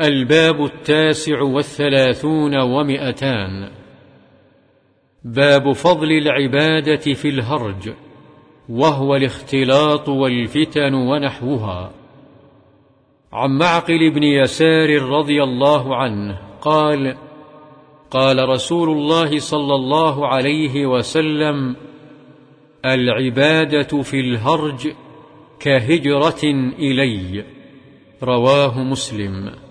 الباب التاسع والثلاثون ومئتان. باب فضل العبادة في الهرج وهو الاختلاط والفتن ونحوها. عن معقل بن يسار رضي الله عنه قال قال رسول الله صلى الله عليه وسلم العبادة في الهرج كهجرة إلي رواه مسلم.